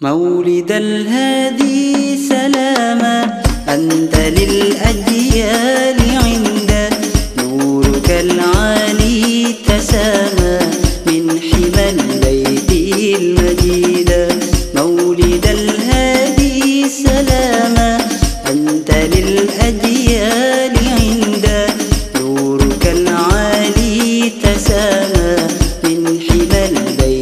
مولد الهادي سلاما أنت للأجيال عند نورك العالي تسامى من حمى البيت المجيد. مولد الهادي سلاما أنت للأجيال عند نورك العالي تسامى من حمى البيت